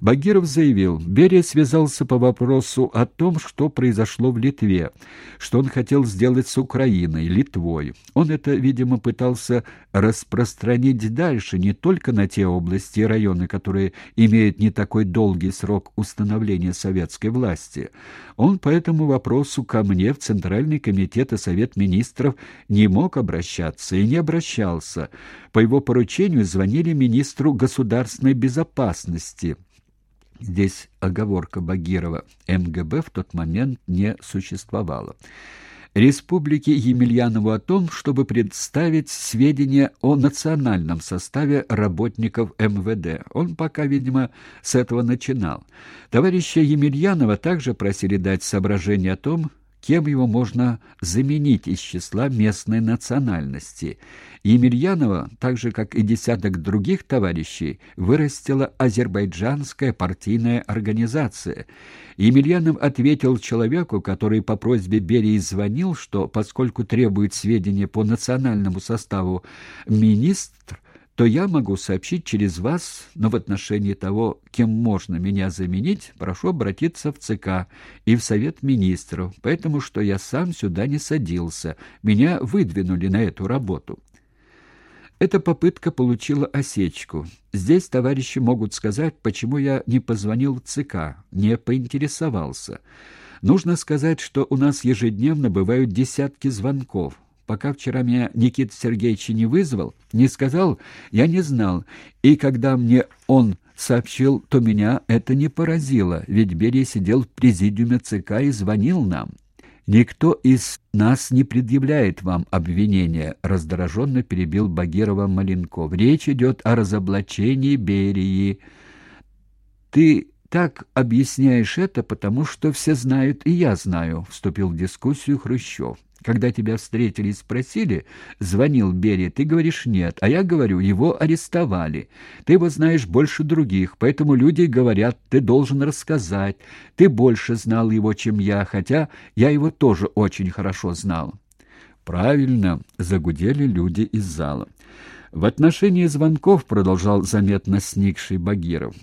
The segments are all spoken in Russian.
Багиров заявил, Берия связался по вопросу о том, что произошло в Литве, что он хотел сделать с Украиной, Литвой. Он это, видимо, пытался распространить дальше, не только на те области и районы, которые имеют не такой долгий срок установления советской власти. Он по этому вопросу ко мне в Центральный комитет и Совет министров не мог обращаться и не обращался. По его поручению звонили министру государственной безопасности – Здесь оговорка Багирова. МГБ в тот момент не существовало. Республики Емельянову о том, чтобы представить сведения о национальном составе работников МВД. Он пока, видимо, с этого начинал. Товарища Емельянова также просили дать соображение о том, кем его можно заменить из числа местной национальности. Емельянова, так же как и десяток других товарищей, вырастила азербайджанская партийная организация. Емельянов ответил человеку, который по просьбе Берии звонил, что поскольку требует сведения по национальному составу министр, то я могу сообщить через вас, но в отношении того, кем можно меня заменить, прошу обратиться в ЦК и в Совет Министров, поэтому что я сам сюда не садился, меня выдвинули на эту работу. Эта попытка получила осечку. Здесь товарищи могут сказать, почему я не позвонил в ЦК, не поинтересовался. Нужно сказать, что у нас ежедневно бывают десятки звонков, Пока вчера меня Никита Сергеевич не вызвал, не сказал, я не знал. И когда мне он сообщил, то меня это не поразило, ведь Берия сидел в президиуме ЦК и звонил нам. «Никто из нас не предъявляет вам обвинения», — раздраженно перебил Багирова Маленков. «Речь идет о разоблачении Берии. Ты так объясняешь это, потому что все знают, и я знаю», — вступил в дискуссию Хрущев. Когда тебя встретили и спросили, звонил Берия, ты говоришь нет, а я говорю, его арестовали. Ты его знаешь больше других, поэтому люди говорят, ты должен рассказать. Ты больше знал его, чем я, хотя я его тоже очень хорошо знал. Правильно, загудели люди из зала. В отношении звонков продолжал заметно сникший Багиров.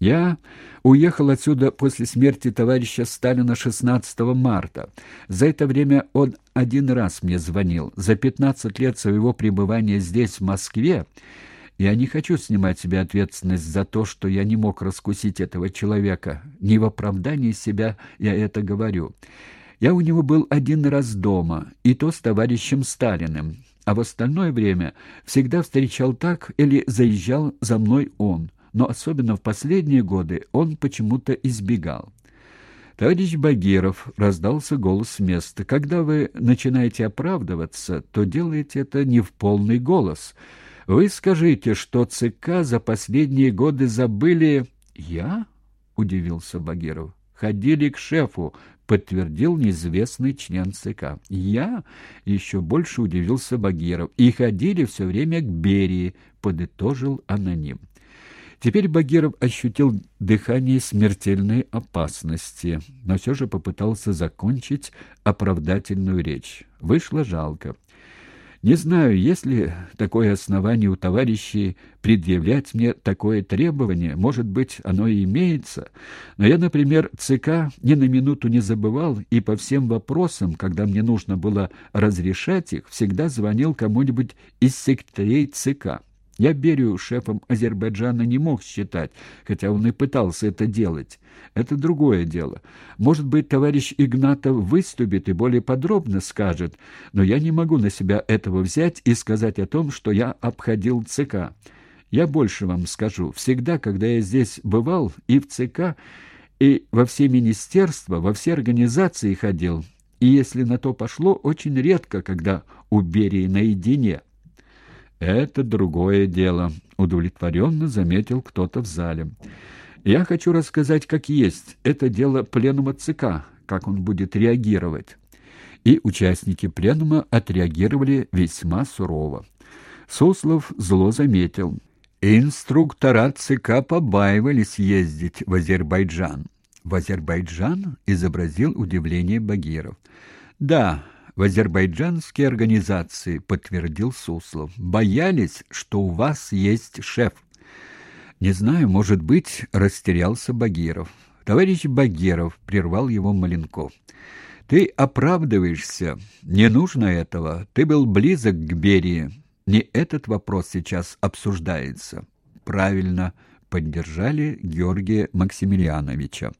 Я уехал отсюда после смерти товарища Сталина 16 марта. За это время он один раз мне звонил. За 15 лет своего пребывания здесь, в Москве, я не хочу снимать себе ответственность за то, что я не мог раскусить этого человека. Не в оправдании себя я это говорю. Я у него был один раз дома, и то с товарищем Сталиным, а в остальное время всегда встречал так или заезжал за мной он но особенно в последние годы он почему-то избегал. «Товарищ Багиров», — раздался голос с места, — «когда вы начинаете оправдываться, то делаете это не в полный голос. Вы скажите, что ЦК за последние годы забыли...» «Я?» — удивился Багиров. «Ходили к шефу», — подтвердил неизвестный член ЦК. «Я?» — еще больше удивился Багиров. «И ходили все время к Берии», — подытожил аноним. Теперь Багиров ощутил дыхание смертельной опасности, но все же попытался закончить оправдательную речь. Вышло жалко. Не знаю, есть ли такое основание у товарищей предъявлять мне такое требование, может быть, оно и имеется, но я, например, ЦК ни на минуту не забывал и по всем вопросам, когда мне нужно было разрешать их, всегда звонил кому-нибудь из секретарей ЦК. Я Берию шефом Азербайджана не мог считать, хотя он и пытался это делать. Это другое дело. Может быть, товарищ Игнатов выступит и более подробно скажет, но я не могу на себя этого взять и сказать о том, что я обходил ЦК. Я больше вам скажу. Всегда, когда я здесь бывал, и в ЦК, и во все министерства, во все организации ходил, и если на то пошло, очень редко, когда у Берии наедине – «Это другое дело», — удовлетворенно заметил кто-то в зале. «Я хочу рассказать, как есть. Это дело пленума ЦК, как он будет реагировать». И участники пленума отреагировали весьма сурово. Суслов зло заметил. Инструктора ЦК побаивались ездить в Азербайджан. В Азербайджан изобразил удивление Багиров. «Да, в азербайджанские организации, подтвердил Суслов. Боялись, что у вас есть шеф. Не знаю, может быть, растерялся Багиров. Товарищ Багиров прервал его Маленков. Ты оправдываешься. Не нужно этого. Ты был близок к Берии. Не этот вопрос сейчас обсуждается. Правильно поддержали Георгия Максимилиановича.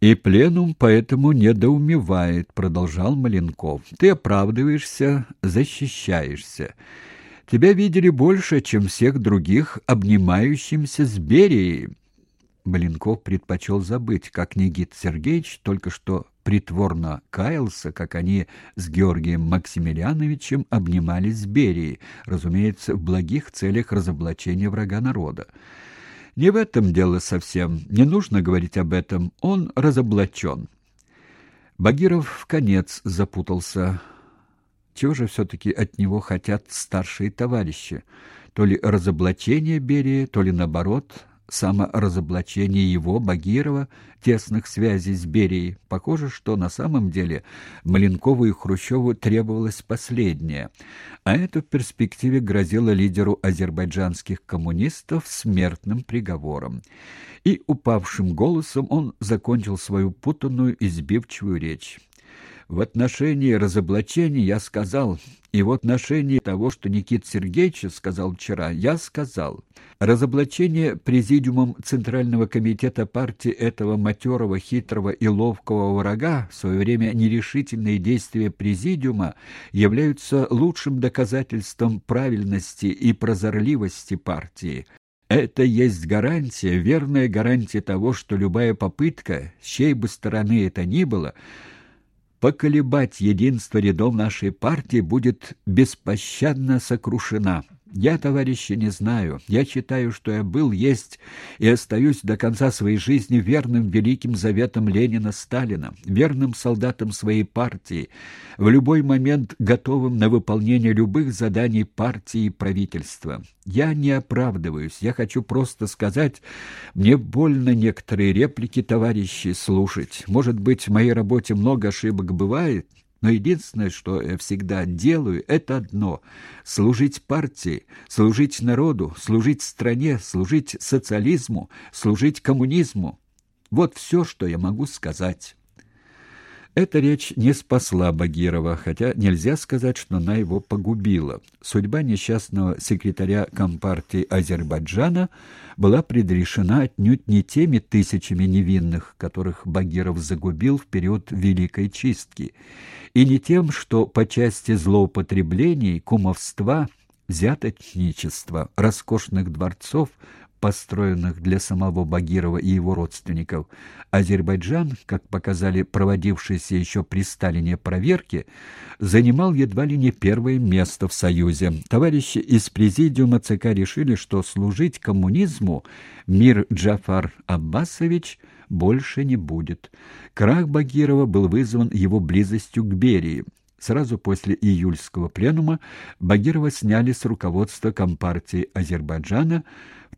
И пленум поэтому недоумевает, продолжал Маленков. Ты оправдываешься, защищаешься. Тебя видели больше, чем всех других обнимающимся с Берией. Маленков предпочел забыть, как Никит Сергеевич только что притворно каялся, как они с Георгием Максимилиановичем обнимались с Берией, разумеется, в благих целях разоблачения врага народа. Не в этом дело совсем, не нужно говорить об этом, он разоблачен. Багиров в конец запутался. Чего же все-таки от него хотят старшие товарищи? То ли разоблачение Берии, то ли наоборот, саморазоблачение его, Багирова, тесных связей с Берией. Похоже, что на самом деле Маленкову и Хрущеву требовалось последнее, а это в перспективе грозило лидеру азербайджанских коммунистов смертным приговором. И упавшим голосом он закончил свою путанную и сбивчивую речь. В отношении разоблачения я сказал, и в отношении того, что Никит Сергеевич сказал вчера, я сказал. Разоблачение президиумом Центрального комитета партии этого матерого, хитрого и ловкого врага в свое время нерешительные действия президиума являются лучшим доказательством правильности и прозорливости партии. Это есть гарантия, верная гарантия того, что любая попытка, с чьей бы стороны это ни было, поколебать единство рядов нашей партии будет беспощадно сокрушена. Я, товарищи, не знаю. Я считаю, что я был, есть и остаюсь до конца своей жизни верным великим заветам Ленина-Сталина, верным солдатам своей партии, в любой момент готовым на выполнение любых заданий партии и правительства. Я не оправдываюсь, я хочу просто сказать, мне больно некоторые реплики, товарищи, слушать. Может быть, в моей работе много ошибок бывает, но единственное, что я всегда делаю, это одно — служить партии, служить народу, служить стране, служить социализму, служить коммунизму. Вот все, что я могу сказать». Эта речь не спасла Багирова, хотя нельзя сказать, что она его погубила. Судьба несчастного секретаря Компартии Азербайджана была предрешена отнюдь не теми тысячами невинных, которых Багиров загубил в период Великой Чистки, и не тем, что по части злоупотреблений, кумовства, взяточничества, роскошных дворцов, построенных для самого Багирова и его родственников, Азербайджан, как показали проводившиеся еще при Сталине проверки, занимал едва ли не первое место в Союзе. Товарищи из президиума ЦК решили, что служить коммунизму мир Джафар Аббасович больше не будет. Крах Багирова был вызван его близостью к Берии. Сразу после июльского пленума Багирова сняли с руководства Компартии Азербайджана,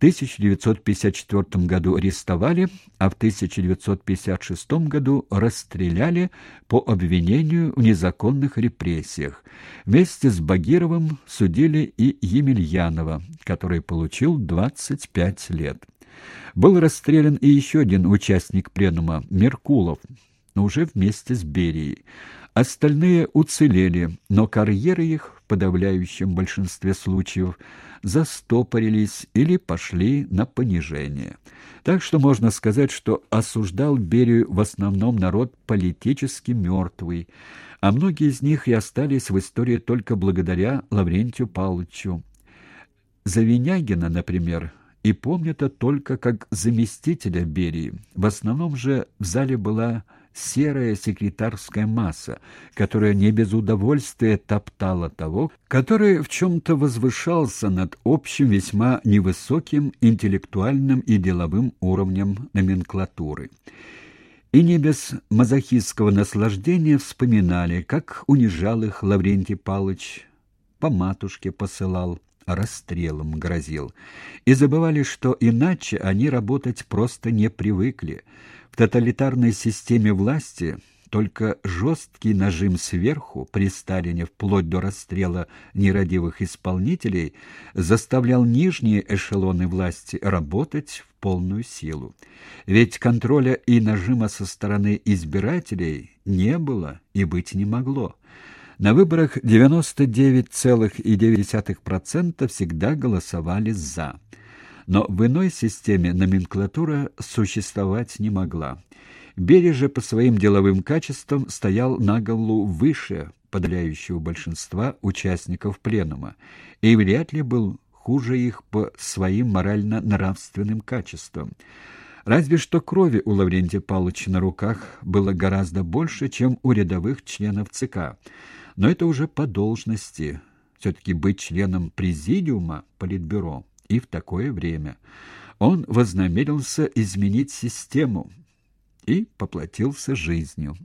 1954 году арестовали, а в 1956 году расстреляли по обвинению в незаконных репрессиях. Вместе с Багировым судили и Емельянова, который получил 25 лет. Был расстрелян и еще один участник пленума Меркулов, но уже вместе с Берией. Остальные уцелели, но карьеры их в подавляющем большинстве случаев застопорились или пошли на понижение. Так что можно сказать, что осуждал Берию в основном народ политически мертвый, а многие из них и остались в истории только благодаря Лаврентию Павловичу. Завинягина, например, и помнят это только как заместителя Берии. В основном же в зале была серая секретарская масса, которая не без удовольствия топтала того, который в чем-то возвышался над общим весьма невысоким интеллектуальным и деловым уровнем номенклатуры. И не без мазохистского наслаждения вспоминали, как унижал их Лаврентий Палыч, по матушке посылал, расстрелом грозил. И забывали, что иначе они работать просто не привыкли. В тоталитарной системе власти Только жесткий нажим сверху при Сталине вплоть до расстрела нерадивых исполнителей заставлял нижние эшелоны власти работать в полную силу. Ведь контроля и нажима со стороны избирателей не было и быть не могло. На выборах 99,9% всегда голосовали «за». Но в иной системе номенклатура существовать не могла. Бережа по своим деловым качествам стоял на голову выше подавляющего большинства участников пленума и вряд ли был хуже их по своим морально-нравственным качествам. Разве что крови у Лаврентия Павловича на руках было гораздо больше, чем у рядовых членов ЦК. Но это уже по должности. Все-таки быть членом президиума Политбюро и в такое время. Он вознамерился изменить систему и поплатился жизнью.